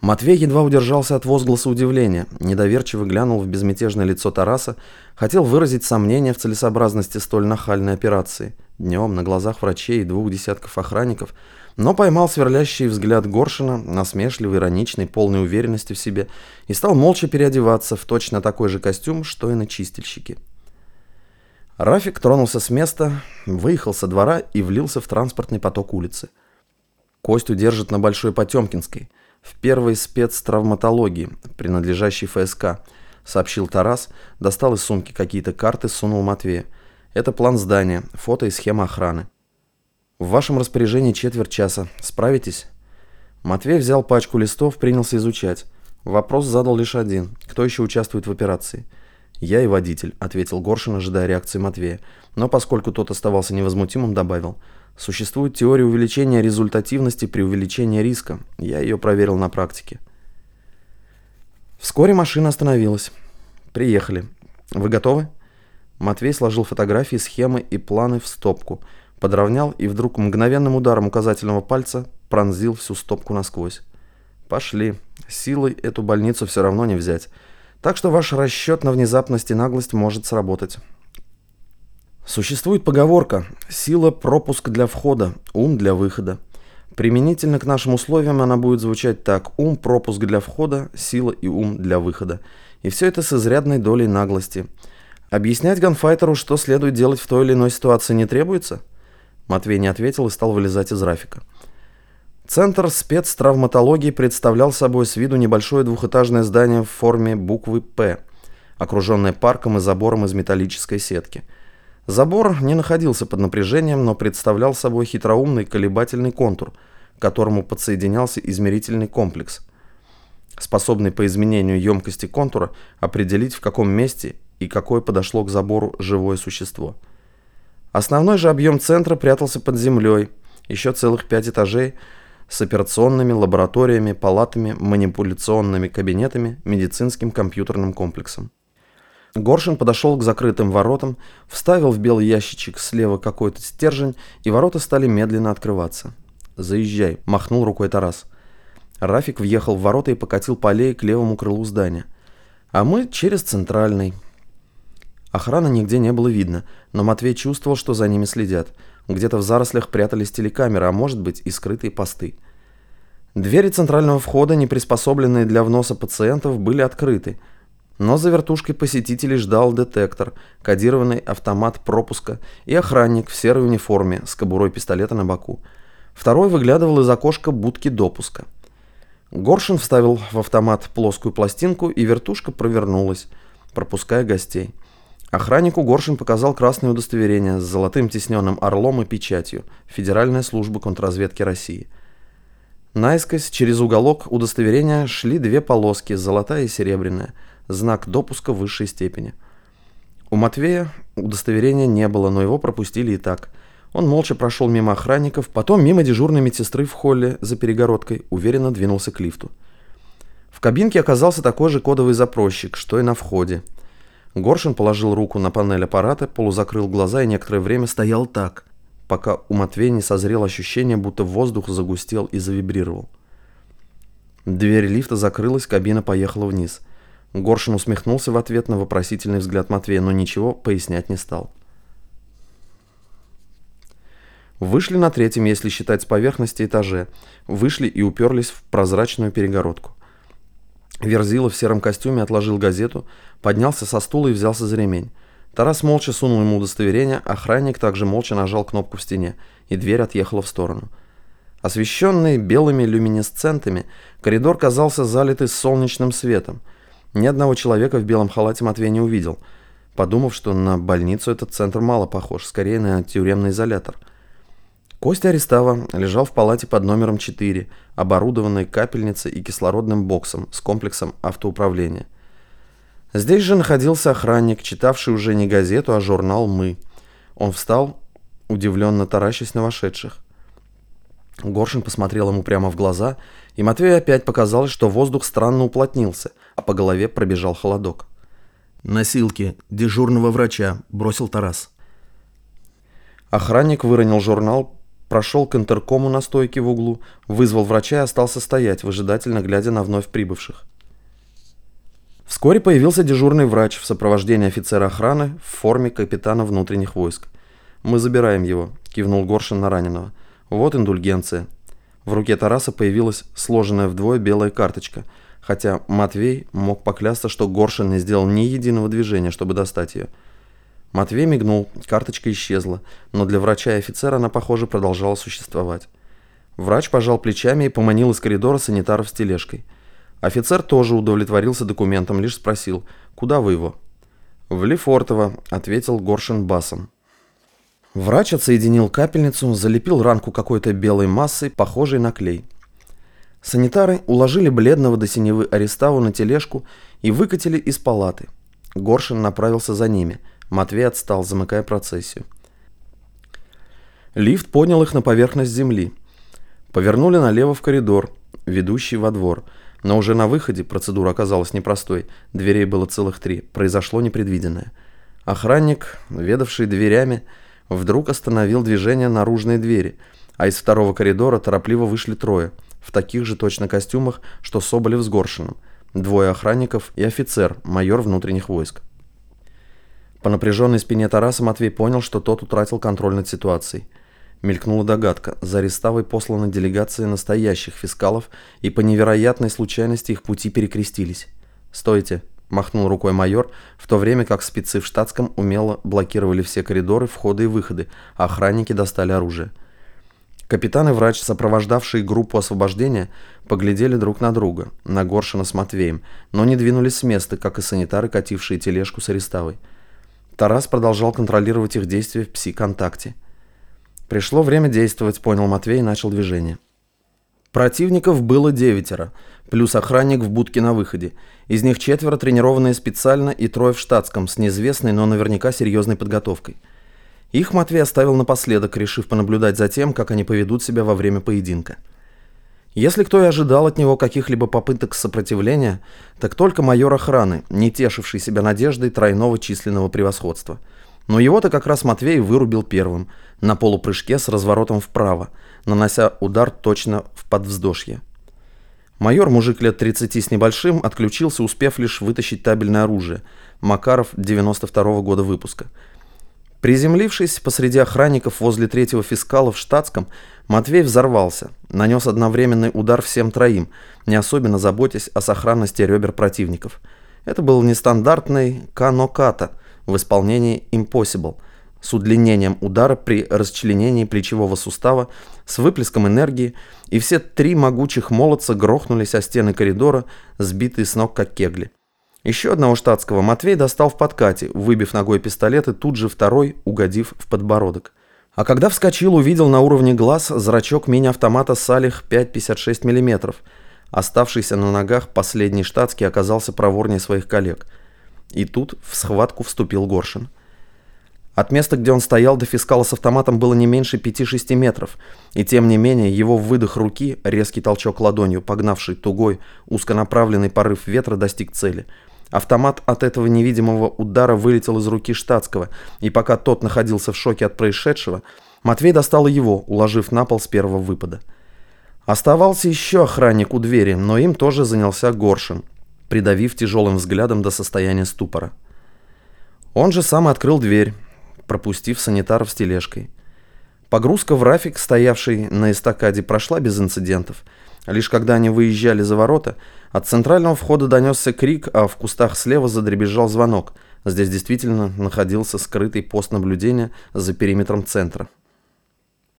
Матвей едва удержался от возгласа удивления, недоверчиво глянул в безмятежное лицо Тараса, хотел выразить сомнение в целесообразности столь нахальной операции. Днем на глазах врачей и двух десятков охранников, но поймал сверлящий взгляд Горшина, насмешливый, ироничный, полной уверенности в себе, и стал молча переодеваться в точно такой же костюм, что и на чистильщике. Рафик тронулся с места, выехал со двора и влился в транспортный поток улицы. Костю держат на Большой Потемкинской – в первой спецтравматологии, принадлежащей ФСК, сообщил Тарас, достал из сумки какие-то карты, сунул Матвею. Это план здания, фото и схема охраны. В вашем распоряжении четверть часа. Справитесь? Матвей взял пачку листов, принялся изучать. Вопрос задал лишь один. Кто еще участвует в операции? «Я и водитель», — ответил Горшин, ожидая реакции Матвея. Но поскольку тот оставался невозмутимым, добавил. Существует теория увеличения результативности при увеличении риска. Я ее проверил на практике. Вскоре машина остановилась. Приехали. Вы готовы? Матвей сложил фотографии, схемы и планы в стопку, подровнял и вдруг мгновенным ударом указательного пальца пронзил всю стопку насквозь. Пошли. Силой эту больницу все равно не взять. Так что ваш расчет на внезапность и наглость может сработать. Существует поговорка «сила – пропуск для входа, ум для выхода». Применительно к нашим условиям она будет звучать так «ум – пропуск для входа, сила и ум для выхода». И все это с изрядной долей наглости. Объяснять ганфайтеру, что следует делать в той или иной ситуации, не требуется? Матвей не ответил и стал вылезать из Рафика. Центр спецтравматологии представлял собой с виду небольшое двухэтажное здание в форме буквы «П», окруженное парком и забором из металлической сетки – Забор не находился под напряжением, но представлял собой хитроумный колебательный контур, к которому подсоединялся измерительный комплекс, способный по изменению емкости контура определить, в каком месте и какое подошло к забору живое существо. Основной же объем центра прятался под землей, еще целых пять этажей с операционными, лабораториями, палатами, манипуляционными кабинетами, медицинским компьютерным комплексом. Горшин подошел к закрытым воротам, вставил в белый ящичек слева какой-то стержень, и ворота стали медленно открываться. «Заезжай», — махнул рукой Тарас. Рафик въехал в ворота и покатил по аллее к левому крылу здания. А мы через центральный. Охраны нигде не было видно, но Матвей чувствовал, что за ними следят. Где-то в зарослях прятались телекамеры, а может быть и скрытые посты. Двери центрального входа, не приспособленные для вноса пациентов, были открыты — но за вертушкой посетителей ждал детектор, кодированный автомат пропуска и охранник в серой униформе с кобурой пистолета на боку. Второй выглядывал из окошка будки допуска. Горшин вставил в автомат плоскую пластинку, и вертушка провернулась, пропуская гостей. Охраннику Горшин показал красное удостоверение с золотым тисненным орлом и печатью Федеральная служба контрразведки России. Наискось через уголок удостоверения шли две полоски, золотая и серебряная – знак допуска высшей степени. У Матвея удостоверения не было, но его пропустили и так. Он молча прошел мимо охранников, потом мимо дежурной медсестры в холле за перегородкой, уверенно двинулся к лифту. В кабинке оказался такой же кодовый запросчик, что и на входе. Горшин положил руку на панель аппарата, полузакрыл глаза и некоторое время стоял так, пока у Матвея не созрело ощущение, будто воздух загустел и завибрировал. Дверь лифта закрылась, кабина поехала вниз – Горшин усмехнулся в ответ на вопросительный взгляд Матвея, но ничего пояснять не стал. Вышли на третьем, если считать с поверхности этаже. Вышли и уперлись в прозрачную перегородку. Верзила в сером костюме отложил газету, поднялся со стула и взялся за ремень. Тарас молча сунул ему удостоверение, охранник также молча нажал кнопку в стене, и дверь отъехала в сторону. Освещенный белыми люминесцентами, коридор казался залитый солнечным светом – ни одного человека в белом халате Матвей не увидел, подумав, что на больницу этот центр мало похож, скорее на тюремный изолятор. Костя Арестава лежал в палате под номером 4, оборудованной капельницей и кислородным боксом с комплексом автоуправления. Здесь же находился охранник, читавший уже не газету, а журнал «Мы». Он встал, удивленно таращась на вошедших. Горшин посмотрел ему прямо в глаза, и Матвею опять показалось, что воздух странно уплотнился, а по голове пробежал холодок. «Носилки дежурного врача», — бросил Тарас. Охранник выронил журнал, прошел к интеркому на стойке в углу, вызвал врача и остался стоять, выжидательно глядя на вновь прибывших. Вскоре появился дежурный врач в сопровождении офицера охраны в форме капитана внутренних войск. «Мы забираем его», – кивнул Горшин на раненого. «Вот индульгенция». В руке Тараса появилась сложенная вдвое белая карточка, хотя Матвей мог поклясться, что Горшин не сделал ни единого движения, чтобы достать ее. Матвей мигнул, карточка исчезла, но для врача и офицера она, похоже, продолжала существовать. Врач пожал плечами и поманил из коридора санитаров с тележкой. Офицер тоже удовлетворился документом, лишь спросил, куда вы его? «В Лефортово», — ответил Горшин басом. Врач отсоединил капельницу, залепил ранку какой-то белой массой, похожей на клей. Санитары уложили бледного до синевы Ареставу на тележку и выкатили из палаты. Горшин направился за ними — Матвей отстал, замыкая процессию. Лифт поднял их на поверхность земли. Повернули налево в коридор, ведущий во двор. Но уже на выходе процедура оказалась непростой. Дверей было целых три. Произошло непредвиденное. Охранник, ведавший дверями, вдруг остановил движение наружной двери, а из второго коридора торопливо вышли трое, в таких же точно костюмах, что Соболев с Горшином. Двое охранников и офицер, майор внутренних войск. По напряженной спине Тараса Матвей понял, что тот утратил контроль над ситуацией. Мелькнула догадка. За Ареставой послана делегация настоящих фискалов, и по невероятной случайности их пути перекрестились. «Стойте!» – махнул рукой майор, в то время как спецы в штатском умело блокировали все коридоры, входы и выходы, а охранники достали оружие. Капитан и врач, сопровождавшие группу освобождения, поглядели друг на друга, на Горшина с Матвеем, но не двинулись с места, как и санитары, катившие тележку с Ареставой. Тарас продолжал контролировать их действия в пси-контакте. Пришло время действовать, понял Матвей и начал движение. Противников было девятеро, плюс охранник в будке на выходе. Из них четверо тренированные специально и трое в штатском, с неизвестной, но наверняка серьезной подготовкой. Их Матвей оставил напоследок, решив понаблюдать за тем, как они поведут себя во время поединка. Если кто и ожидал от него каких-либо попыток сопротивления, так только майор охраны, не тешивший себя надеждой тройного численного превосходства. Но его-то как раз Матвей вырубил первым, на полупрыжке с разворотом вправо, нанося удар точно в подвздошье. Майор, мужик лет 30 с небольшим, отключился, успев лишь вытащить табельное оружие. Макаров 92 -го года выпуска – Приземлившись посреди охранников возле третьего фискала в штатском, Матвей взорвался, нанес одновременный удар всем троим, не особенно заботясь о сохранности ребер противников. Это был нестандартный каноката в исполнении Impossible, с удлинением удара при расчленении плечевого сустава, с выплеском энергии, и все три могучих молодца грохнулись о стены коридора, сбитые с ног как кегли. Еще одного штатского Матвей достал в подкате, выбив ногой пистолет и тут же второй, угодив в подбородок. А когда вскочил, увидел на уровне глаз зрачок мини-автомата Салих 5,56 мм. Оставшийся на ногах последний штатский оказался проворнее своих коллег. И тут в схватку вступил Горшин. От места, где он стоял, до фискала с автоматом было не меньше 5-6 метров, и тем не менее его выдох руки, резкий толчок ладонью, погнавший тугой, узконаправленный порыв ветра достиг цели – Автомат от этого невидимого удара вылетел из руки штатского, и пока тот находился в шоке от происшедшего, Матвей достал его, уложив на пол с первого выпада. Оставался еще охранник у двери, но им тоже занялся Горшин, придавив тяжелым взглядом до состояния ступора. Он же сам открыл дверь, пропустив санитаров с тележкой. Погрузка в рафик, стоявший на эстакаде, прошла без инцидентов – Лишь когда они выезжали за ворота, от центрального входа донесся крик, а в кустах слева задребезжал звонок. Здесь действительно находился скрытый пост наблюдения за периметром центра.